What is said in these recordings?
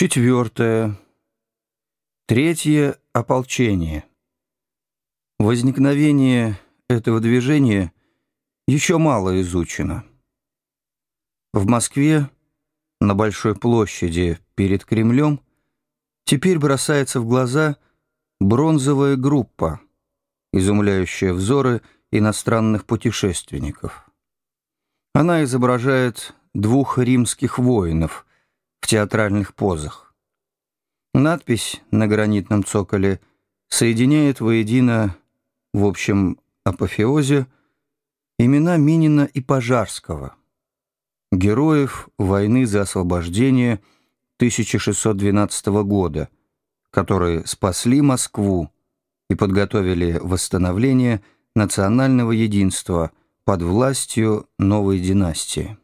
Четвертое. Третье — ополчение. Возникновение этого движения еще мало изучено. В Москве, на Большой площади перед Кремлем, теперь бросается в глаза бронзовая группа, изумляющая взоры иностранных путешественников. Она изображает двух римских воинов в театральных позах. Надпись на гранитном цоколе соединяет воедино в общем апофеозе имена Минина и Пожарского, героев войны за освобождение 1612 года, которые спасли Москву и подготовили восстановление национального единства под властью новой династии.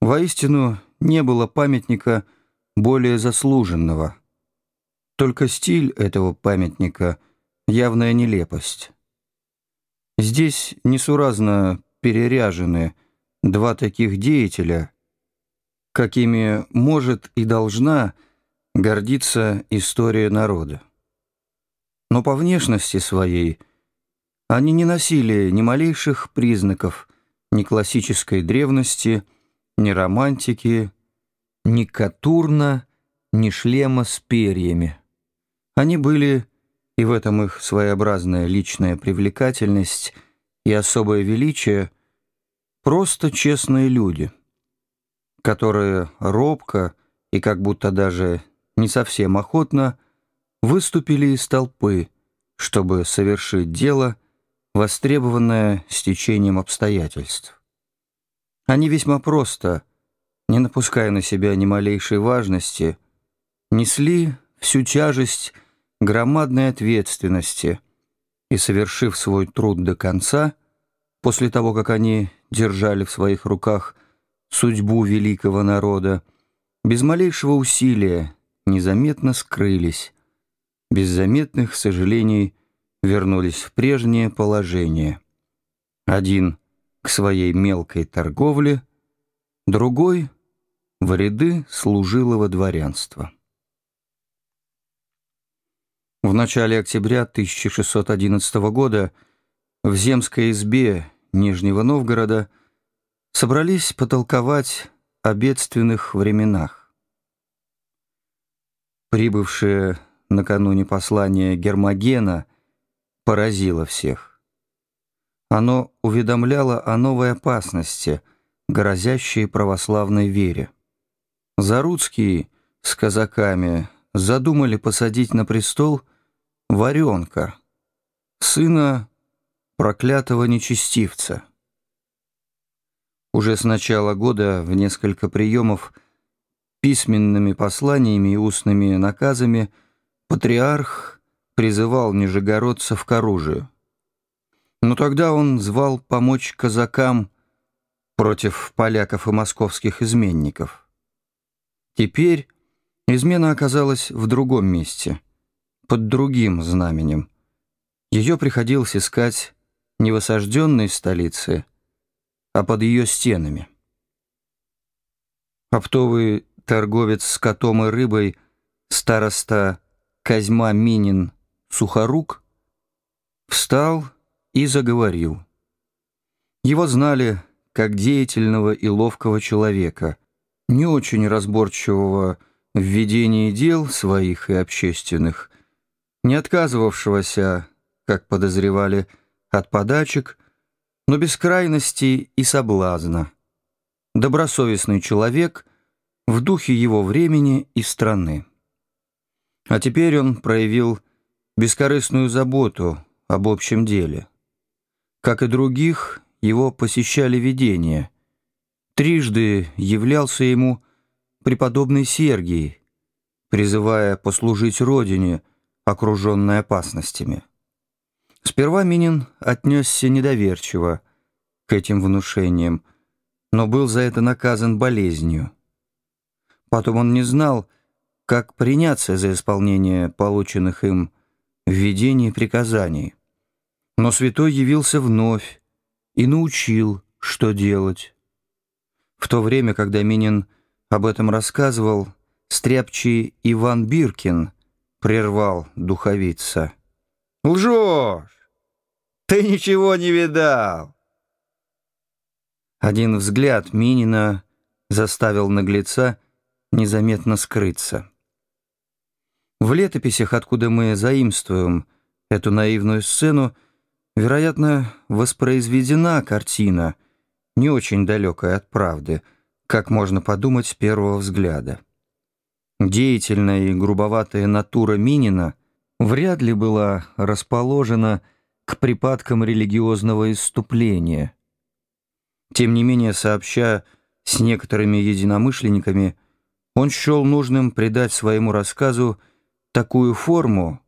Воистину, не было памятника более заслуженного. Только стиль этого памятника — явная нелепость. Здесь несуразно переряжены два таких деятеля, какими может и должна гордиться история народа. Но по внешности своей они не носили ни малейших признаков ни классической древности, ни романтики, ни катурна, ни шлема с перьями. Они были, и в этом их своеобразная личная привлекательность и особое величие, просто честные люди, которые робко и как будто даже не совсем охотно выступили из толпы, чтобы совершить дело, востребованное стечением обстоятельств. Они весьма просто, не напуская на себя ни малейшей важности, несли всю тяжесть громадной ответственности и, совершив свой труд до конца, после того, как они держали в своих руках судьбу великого народа, без малейшего усилия незаметно скрылись, без заметных сожалений вернулись в прежнее положение. Один к своей мелкой торговле, другой — в ряды служилого дворянства. В начале октября 1611 года в земской избе Нижнего Новгорода собрались потолковать о бедственных временах. Прибывшее накануне послание Гермогена поразило всех. Оно уведомляло о новой опасности, грозящей православной вере. Заруцкие с казаками задумали посадить на престол Варенка, сына проклятого нечестивца. Уже с начала года в несколько приемов письменными посланиями и устными наказами патриарх призывал нижегородцев к оружию. Но тогда он звал помочь казакам против поляков и московских изменников. Теперь измена оказалась в другом месте, под другим знаменем. Ее приходилось искать не в осажденной столице, а под ее стенами. Оптовый торговец с котом и рыбой, староста Козьма Минин Сухорук, встал и заговорил. Его знали как деятельного и ловкого человека, не очень разборчивого в ведении дел своих и общественных, не отказывавшегося, как подозревали, от подачек, но без крайности и соблазна. Добросовестный человек в духе его времени и страны. А теперь он проявил бескорыстную заботу об общем деле. Как и других, его посещали видения — Трижды являлся ему преподобный Сергий, призывая послужить Родине, окруженной опасностями. Сперва Минин отнесся недоверчиво к этим внушениям, но был за это наказан болезнью. Потом он не знал, как приняться за исполнение полученных им введений и приказаний. Но святой явился вновь и научил, что делать. В то время, когда Минин об этом рассказывал, стряпчий Иван Биркин, прервал духовица. «Лжешь! Ты ничего не видал!» Один взгляд Минина заставил наглеца незаметно скрыться. В летописях, откуда мы заимствуем эту наивную сцену, вероятно, воспроизведена картина, не очень далекая от правды, как можно подумать с первого взгляда. Деятельная и грубоватая натура Минина вряд ли была расположена к припадкам религиозного исступления. Тем не менее, сообща с некоторыми единомышленниками, он счел нужным придать своему рассказу такую форму,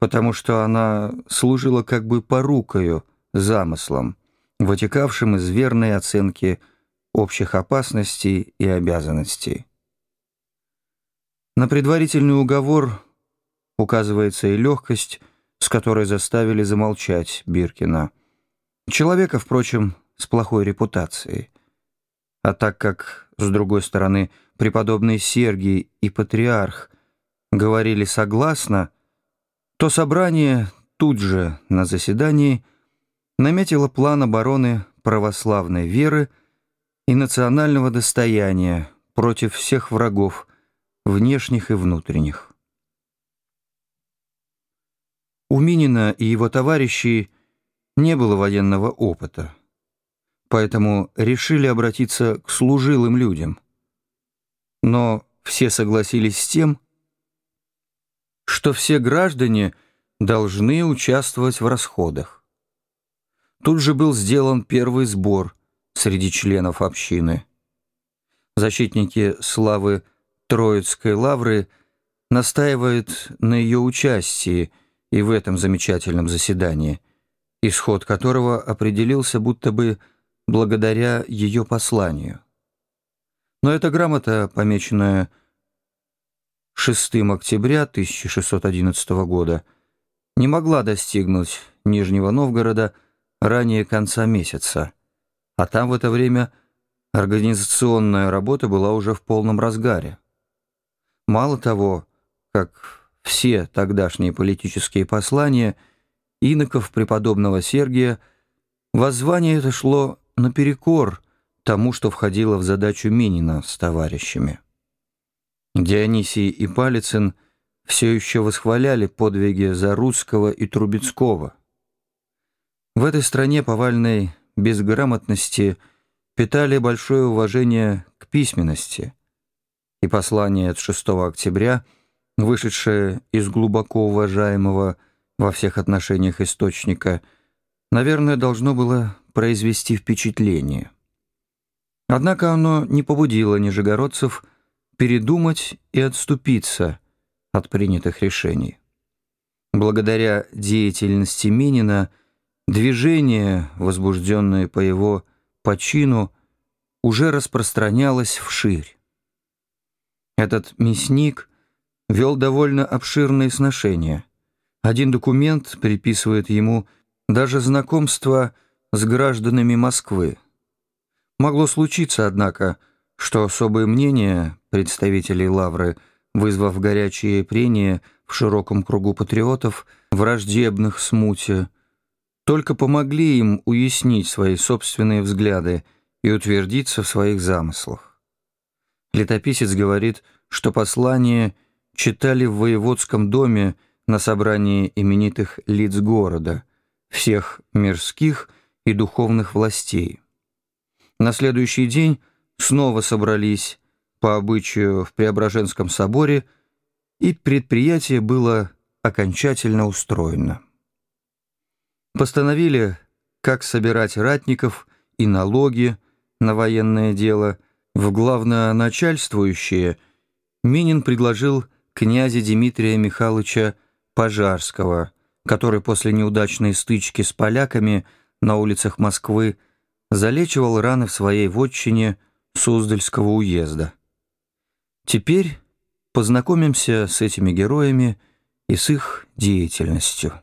потому что она служила как бы порукою, замыслом, вытекавшим из верной оценки общих опасностей и обязанностей. На предварительный уговор указывается и легкость, с которой заставили замолчать Биркина. Человека, впрочем, с плохой репутацией. А так как, с другой стороны, преподобный Сергий и патриарх говорили согласно, то собрание тут же на заседании наметило план обороны православной веры и национального достояния против всех врагов, внешних и внутренних. У Минина и его товарищей не было военного опыта, поэтому решили обратиться к служилым людям. Но все согласились с тем, что все граждане должны участвовать в расходах. Тут же был сделан первый сбор среди членов общины. Защитники славы Троицкой лавры настаивают на ее участии и в этом замечательном заседании, исход которого определился будто бы благодаря ее посланию. Но эта грамота, помеченная 6 октября 1611 года, не могла достигнуть Нижнего Новгорода ранее конца месяца, а там в это время организационная работа была уже в полном разгаре. Мало того, как все тогдашние политические послания иноков преподобного Сергия, воззвание это шло наперекор тому, что входило в задачу Минина с товарищами. Дионисий и Палицын все еще восхваляли подвиги Зарусского и Трубецкого. В этой стране повальной безграмотности питали большое уважение к письменности – и послание от 6 октября, вышедшее из глубоко уважаемого во всех отношениях источника, наверное, должно было произвести впечатление. Однако оно не побудило нижегородцев передумать и отступиться от принятых решений. Благодаря деятельности Минина движение, возбужденное по его почину, уже распространялось вширь. Этот мясник вел довольно обширные сношения. Один документ приписывает ему даже знакомство с гражданами Москвы. Могло случиться, однако, что особое мнение представителей Лавры, вызвав горячие прения в широком кругу патриотов, враждебных смуте, только помогли им уяснить свои собственные взгляды и утвердиться в своих замыслах. Летописец говорит, что послание читали в воеводском доме на собрании именитых лиц города, всех мирских и духовных властей. На следующий день снова собрались по обычаю в Преображенском соборе, и предприятие было окончательно устроено. Постановили, как собирать ратников и налоги на военное дело – в главноначальствующее Минин предложил князя Дмитрия Михайловича Пожарского, который после неудачной стычки с поляками на улицах Москвы залечивал раны в своей вотчине Суздальского уезда. Теперь познакомимся с этими героями и с их деятельностью.